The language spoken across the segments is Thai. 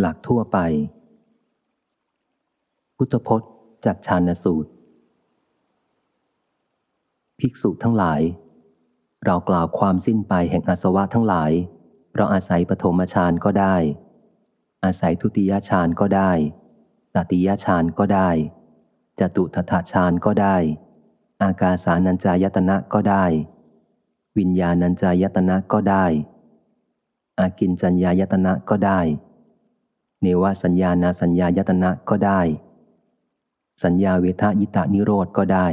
หลักทั่วไป พุทธพจน์จากชานสูตร ภิกษุทั้งหลาย เรากล่าวความสิ้นไปแห่งอาสวะทั้งหลาย เราอาศัยปฐมฌานก็ได้ อาศัยทุติยฌานก็ได้ตติยฌานก็ได้จตุทถฌานก็ได้ อากาสานัญจายตนะก็ได้ วิญญาณัญจายตนะก็ได้ อากินจัญญายตนะก็ได้ เนวสัญญานาสัญญายตนะก็ได้ สัญญาเวทายตานิโรธก็ได้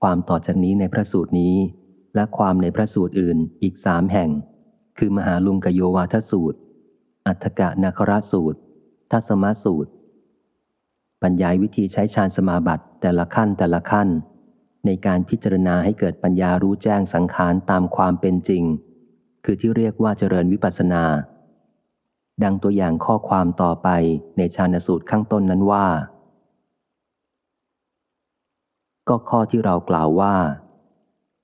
ความต่อจากนี้ในพระสูตรนี้ และความในพระสูตรอื่นอีกสามแห่ง คือมหาลุงกโยวาทสูตร อัฏฐกะนาคราสูตร ทัศมาสูตรบรรยายวิธีใช้ฌานสมาบัติแต่ละขั้นแต่ละขั้น ในการพิจารณาให้เกิดปัญญารู้แจ้งสังขารตามความเป็นจริง คือที่เรียกว่าเจริญวิปัสนา ดังตัวอย่างข้อความต่อไปในฌานสูตรข้างต้นนั้นว่า ก็ข้อที่เรากล่าวว่า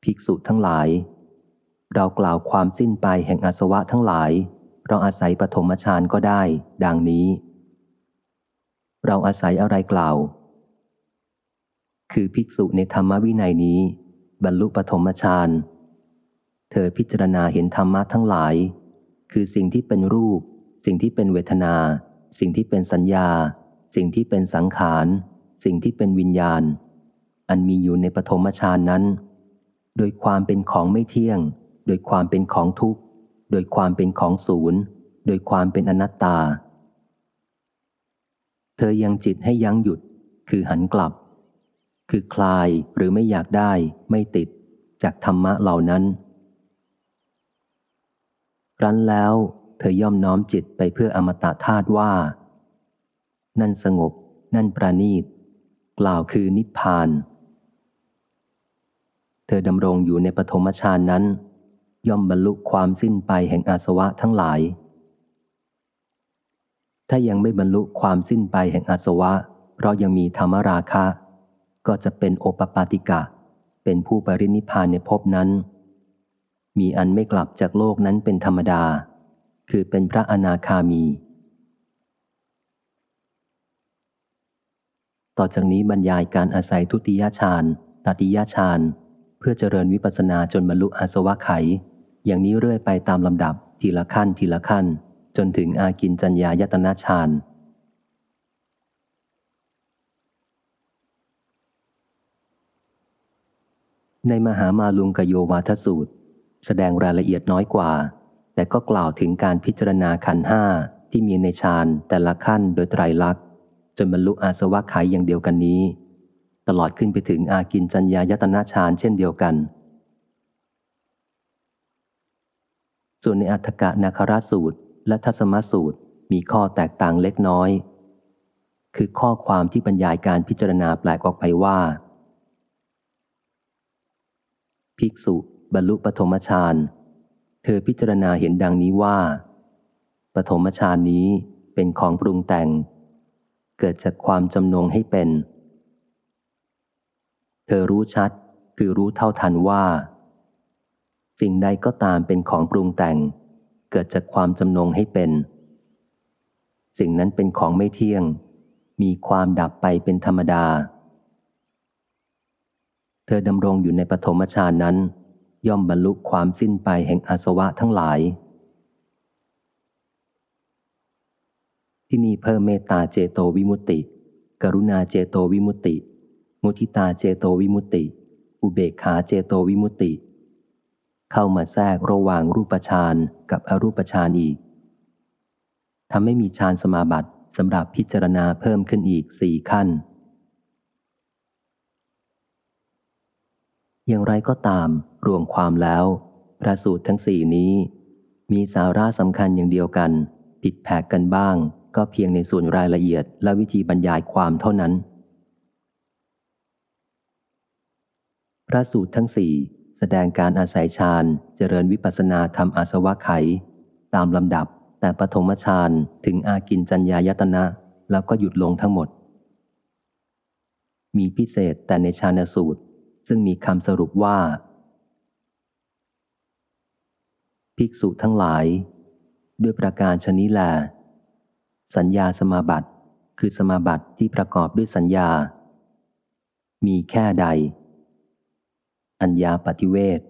ภิกษุทั้งหลาย เรากล่าวความสิ้นไปแห่งอาสวะทั้งหลาย เราอาศัยปฐมฌานก็ได้ ดังนี้ เราอาศัยอะไรกล่าว คือภิกษุในธรรมวินัยนี้ บรรลุปฐมฌาน เธอพิจารณาเห็นธรรมะทั้งหลาย คือสิ่งที่เป็นรูป สิ่งที่เป็นเวทนา สิ่งที่เป็นสัญญา สิ่งที่เป็นสังขาร สิ่งที่เป็นวิญญาณ อันมีอยู่ในปฐมฌานนั้น โดยความเป็นของไม่เที่ยง โดยความเป็นของทุกข์ โดยความเป็นของศูนย์ โดยความเป็นอนัตตา เธอยังจิตให้ยั้งหยุด คือหันกลับ คือคลายหรือไม่อยากได้ ไม่ติด จากธรรมะเหล่านั้น รั้นแล้วเธอย่อมน้อมจิตไปเพื่ออมตะธาตุว่า นั่นสงบ นั่นประณีต กล่าวคือนิพพาน เธอดำรงอยู่ในปฐมฌานนั้น ย่อมบรรลุความสิ้นไปแห่งอาสวะทั้งหลาย ถ้ายังไม่บรรลุความสิ้นไปแห่งอาสวะ เพราะยังมีธรรมราคะ ก็จะเป็นโอปปาติกะ เป็นผู้ปรินิพานในภพนั้น มีอันไม่กลับจากโลกนั้นเป็นธรรมดา คือเป็นพระอนาคามี ต่อจากนี้บรรยายการอาศัยทุติยฌานตติยฌานเพื่อเจริญวิปัสสนาจนบรรลุอาสวะไข อย่างนี้เรื่อยไปตามลำดับทีละขั้นทีละขั้น จนถึงอากินจัญญายตนาฌานในมหามาลุงกโยวาทสูตร แสดงรายละเอียดน้อยกว่า แต่ก็กล่าวถึงการพิจารณาขันห้าที่มีในฌานแต่ละขั้นโดยไตรลักษณ์ จนบรรลุอาสวะไขอย่างเดียวกันนี้ ตลอดขึ้นไปถึงอากินจัญญายตนาฌานเช่นเดียวกัน ส่วนในอัฏฐกะนาคราสูตร และทัศมสูตรมีข้อแตกต่างเล็กน้อย คือข้อความที่บรรยายการพิจารณาแปลกออกไปว่า ภิกษุ บรรลุปฐมฌาน เธอพิจารณาเห็นดังนี้ว่า ปฐมฌานนี้เป็นของปรุงแต่ง เกิดจากความจำนงให้เป็น เธอรู้ชัดคือรู้เท่าทันว่า สิ่งใดก็ตามเป็นของปรุงแต่ง เกิดจากความจำนงให้เป็น สิ่งนั้นเป็นของไม่เที่ยง มีความดับไปเป็นธรรมดา เธอดำรงอยู่ในปฐมฌานนั้น ย่อมบรรลุความสิ้นไปแห่งอาสวะทั้งหลาย ที่นี่เพิ่มเมตตาเจโตวิมุตติ กรุณาเจโตวิมุตติ มุทิตาเจโตวิมุตติ อุเบกขาเจโตวิมุตติ เข้ามาแทรกระหว่างรูปฌานกับอรูปฌานอีกทำให้มีฌานสมาบัติสำหรับพิจารณาเพิ่มขึ้นอีกสี่ขั้น อย่างไรก็ตาม รวมความแล้ว พระสูตรทั้งสี่นี้ มีสาระสำคัญอย่างเดียวกัน ผิดแผกกันบ้าง ก็เพียงในส่วนรายละเอียดและวิธีบรรยายความเท่านั้น พระสูตรทั้งสี่แสดงการอาศัยฌานเจริญวิปัสนาทำอาสวะไข ตามลำดับ แต่ปฐมฌานถึงอากินจัญญายตนะ แล้วก็หยุดลงทั้งหมด มีพิเศษแต่ในฌานสูตร ซึ่งมีคำสรุปว่า ภิกษุทั้งหลาย ด้วยประการชนิแล สัญญาสมาบัติคือสมาบัติที่ประกอบด้วยสัญญา มีแค่ใด อัญญาปฏิเวท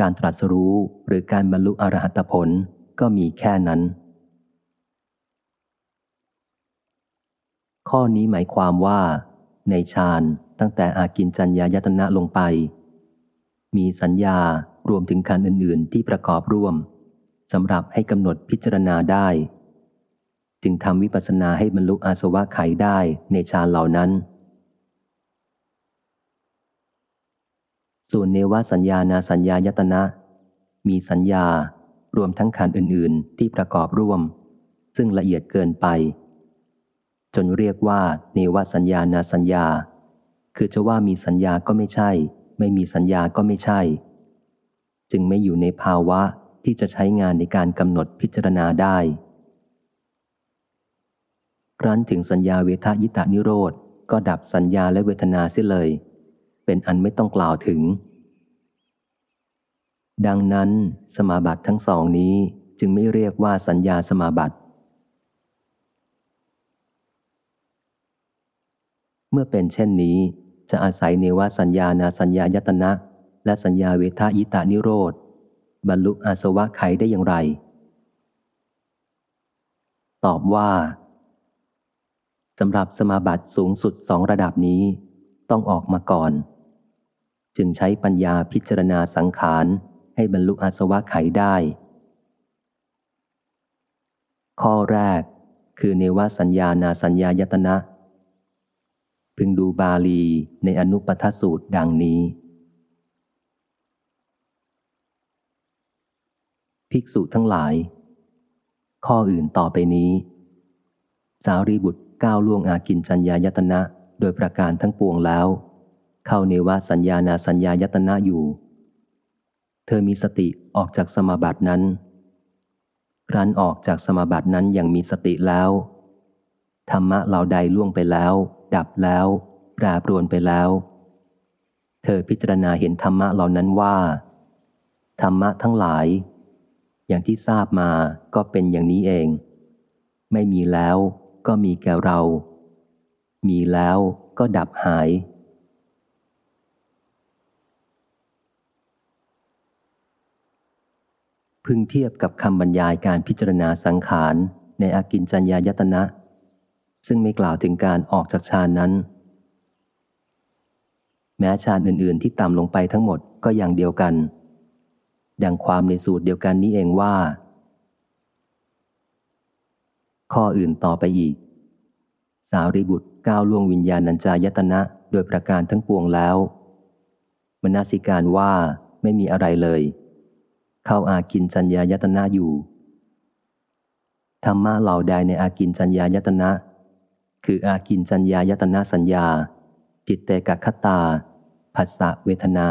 การตรัสรู้หรือการบรรลุอรหัตผลก็มีแค่นั้น ข้อนี้หมายความว่า ในฌาน ตั้งแต่อากินจัญญายตนะลงไป มีสัญญารวมถึงขันอื่น ๆ ที่ประกอบร่วมสำหรับให้กำหนดพิจารณาได้ จึงทำวิปัสสนาให้บรรลุอาสวะไขได้ในฌานเหล่านั้น ส่วนเนวสัญญานาสัญญายตนะ มีสัญญารวมทั้งขันอื่น ๆ ที่ประกอบร่วม ซึ่งละเอียดเกินไป จนเรียกว่า เนวสัญญานาสัญญา คือจะว่ามีสัญญาก็ไม่ใช่ ไม่มีสัญญาก็ไม่ใช่ จึงไม่อยู่ในภาวะที่จะใช้งานในการกำหนดพิจารณาได้ครั้นถึงสัญญาเวทายตานิโรธ ก็ดับสัญญาและเวทนาเสียเลย เป็นอันไม่ต้องกล่าวถึง ดังนั้นสมาบัติทั้งสองนี้จึงไม่เรียกว่าสัญญาสมาบัติ เมื่อเป็นเช่นนี้ จะอาศัยเนวสัญญานาสัญญายตนะ และสัญญาเวทายตานิโรธ บรรลุอาสวะไขได้อย่างไร ตอบว่าสำหรับสมาบัติสูงสุดสองระดับนี้ ต้องออกมาก่อน จึงใช้ปัญญาพิจารณาสังขารให้บรรลุอาสวะไขได้ ข้อแรกคือเนวสัญญานาสัญญายตนะ พึงดูบาลีในอนุปทสูตรดังนี้ ภิกษุทั้งหลาย ข้ออื่นต่อไปนี้ สารีบุตรก้าวล่วงอากินจัญญายตนะโดยประการทั้งปวงแล้ว เข้าเนวสัญญานาสัญญายตนะอยู่ เธอมีสติออกจากสมาบัตินั้นรันออกจากสมาบัตินั้นอย่างมีสติแล้ว ธรรมะเหล่าใดล่วงไปแล้ว ดับแล้วแปรปรวนไปแล้ว เธอพิจารณาเห็นธรรมะเหล่านั้นว่า ธรรมะทั้งหลาย อย่างที่ทราบมาก็เป็นอย่างนี้เอง ไม่มีแล้วก็มีแก่เรา มีแล้วก็ดับหาย พึงเทียบกับคำบรรยายการพิจารณาสังขารในอากินจัญญายตนะ ซึ่งไม่กล่าวถึงการออกจากฌานนั้น แม้ฌานอื่น ๆ ที่ต่ำลงไปทั้งหมดก็อย่างเดียวกัน ดังความในสูตรเดียวกันนี้เองว่า ข้ออื่นต่อไปอีก สาวริบุตรก้าวล่วงวิญญาณัญจายตนะโดยประการทั้งปวงแล้วมนาสิการว่าไม่มีอะไรเลย เข้าอากินจัญญายตนะอยู่ธรรมะเหล่าใดในอากินจัญญายตนะ คืออากินจัญญายตนะสัญญา จิตเตกคตาภาษะเวทนา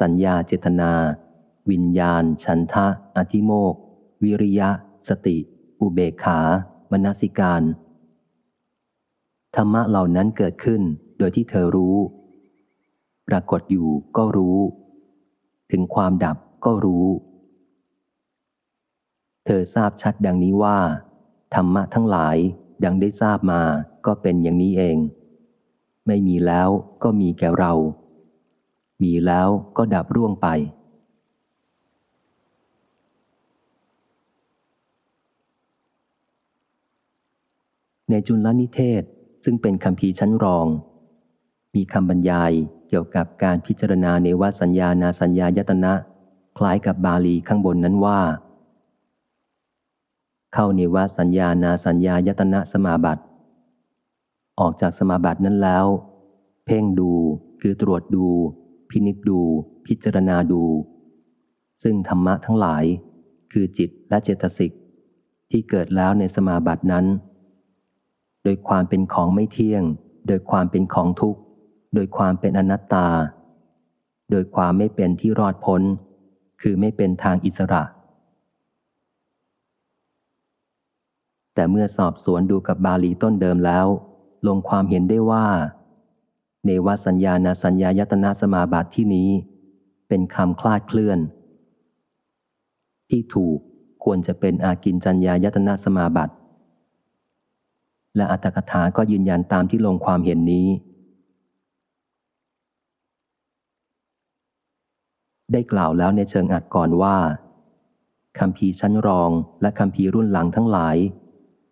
สัญญาเจตนา วิญญาณ ฉันทะ อธิโมก วิริยะ สติ อุเบกขามนสิการ ธรรมะเหล่านั้นเกิดขึ้นโดยที่เธอรู้ ปรากฏอยู่ก็รู้ ถึงความดับก็รู้ เธอทราบชัดดังนี้ว่า ธรรมะทั้งหลายดังได้ทราบมา ก็เป็นอย่างนี้เอง ไม่มีแล้วก็มีแก่เรา มีแล้วก็ดับร่วงไป ในจุลนิเทศซึ่งเป็นคำพีชั้นรอง มีคำบรรยายเกี่ยวกับการพิจารณาเนวสัญญานาสัญญายตนะ คล้ายกับบาลีข้างบนนั้นว่าเข้าเนวสัญญานาสัญญายตนะสมาบัติ ออกจากสมาบัตินั้นแล้ว เพ่งดูคือตรวจดู พินิจดู พิจารณาดู ซึ่งธรรมะทั้งหลาย คือจิตและเจตสิกที่เกิดแล้วในสมาบัตินั้น โดยความเป็นของไม่เที่ยง โดยความเป็นของทุกข์ โดยความเป็นอนัตตา โดยความไม่เป็นที่รอดพ้น คือไม่เป็นทางอิสระ แต่เมื่อสอบสวนดูกับบาลีต้นเดิมแล้ว ลงความเห็นได้ว่า เนวสัญญาณสัญญายตนาสมาบัติที่นี้ เป็นคำคลาดเคลื่อน ที่ถูกควรจะเป็นอากินจัญญายตนะสมาบัติ และอัตถกถาก็ยืนยันตามที่ลงความเห็นนี้ ได้กล่าวแล้วในเชิงอัดก่อนว่าคำพีชั้นรองและคำพีรุ่นหลังทั้งหลาย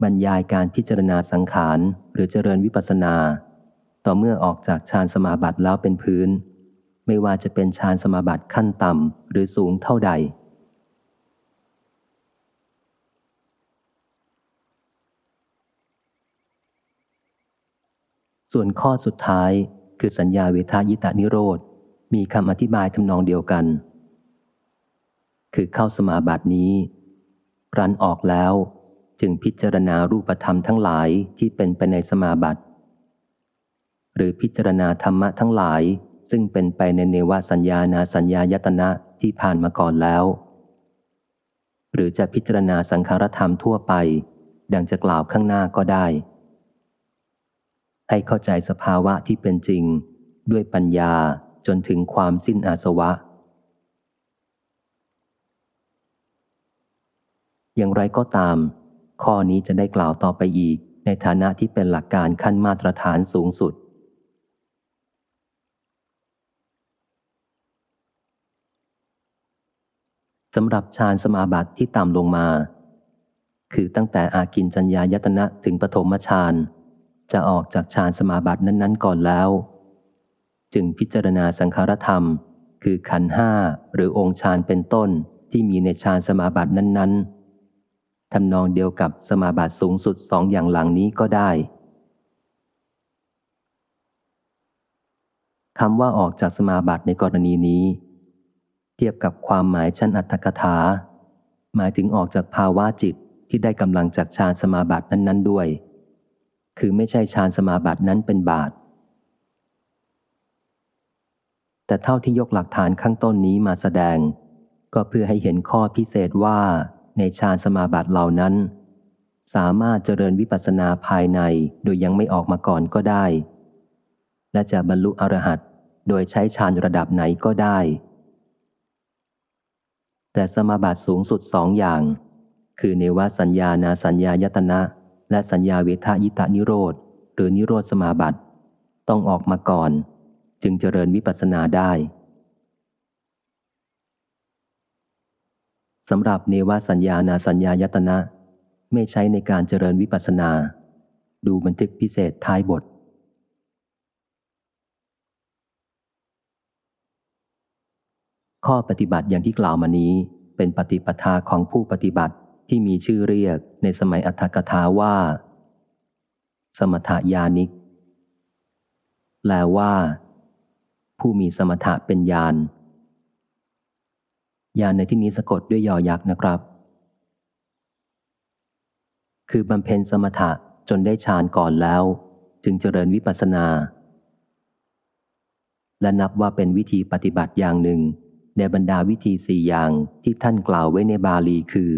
บรรยายการพิจารณาสังขาร หรือเจริญวิปัสนา ต่อเมื่อออกจากฌานสมาบัติแล้วเป็นพื้น ไม่ว่าจะเป็นฌานสมาบัติขั้นต่ำหรือสูงเท่าใด ส่วนข้อสุดท้ายคือสัญญาเวทายตานิโรธ มีคำอธิบายทำนองเดียวกัน คือเข้าสมาบัตินี้รันออกแล้ว จึงพิจารณารูปธรรมทั้งหลายที่เป็นไปในสมาบัติ หรือพิจารณาธรรมะทั้งหลาย ซึ่งเป็นไปในเนวสัญญานาสัญญายตนะที่ผ่านมาก่อนแล้ว หรือจะพิจารณาสังขารธรรมทั่วไป ดังจะกล่าวข้างหน้าก็ได้ ให้เข้าใจสภาวะที่เป็นจริง ด้วยปัญญาจนถึงความสิ้นอาสวะอย่างไรก็ตาม ข้อนี้จะได้กล่าวต่อไปอีก ในฐานะที่เป็นหลักการขั้นมาตรฐานสูงสุด สำหรับฌานสมาบัติที่ต่ำลงมา คือตั้งแต่อากินจัญญายตนะถึงปฐมฌานจะออกจากฌานสมาบัตินั้นๆ ก่อนแล้ว จึงพิจารณาสังขารธรรม คือขันห้าหรือองค์ฌานเป็นต้นที่มีในฌานสมาบัตินั้นๆ ทำนองเดียวกับสมาบัติสูงสุดสองอย่างหลังนี้ก็ได้คำว่าออกจากสมาบัติในกรณีนี้ เทียบกับความหมายชั้นอัตถกถา หมายถึงออกจากภาวะจิตที่ได้กำลังจากฌานสมาบัตินั้น ๆ ด้วย คือไม่ใช่ฌานสมาบัตินั้นเป็นบาท แต่เท่าที่ยกหลักฐานข้างต้นนี้มาแสดง ก็เพื่อให้เห็นข้อพิเศษว่า ในฌานสมาบัติเหล่านั้น สามารถเจริญวิปัสสนาภายในโดยยังไม่ออกมาก่อนก็ได้ และจะบรรลุอรหัตโดยใช้ฌานระดับไหนก็ได้ แต่สมาบัติสูงสุดสองอย่าง คือเนวสัญญานาสัญญายตนะ และสัญญาเวทายตานิโรธ หรือนิโรธสมาบัติ ต้องออกมาก่อน จึงเจริญวิปัสสนาได้ สำหรับเนวสัญญานาสัญญายตนะ ไม่ใช้ในการเจริญวิปัสนา ดูบันทึกพิเศษท้ายบท ข้อปฏิบัติอย่างที่กล่าวมานี้ เป็นปฏิปทาของผู้ปฏิบัติที่มีชื่อเรียกในสมัยอัฏฐกถาว่า สมถยานิกแปลว่า ผู้มีสมถะเป็นญาณ ยานในที่นี้สะกดด้วยยอยักษ์นะครับ คือบำเพ็ญสมถะจนได้ฌานก่อนแล้ว จึงเจริญวิปัสสนา และนับว่าเป็นวิธีปฏิบัติอย่างหนึ่ง ในบรรดาวิธีสี่อย่างที่ท่านกล่าวไว้ในบาลีคือ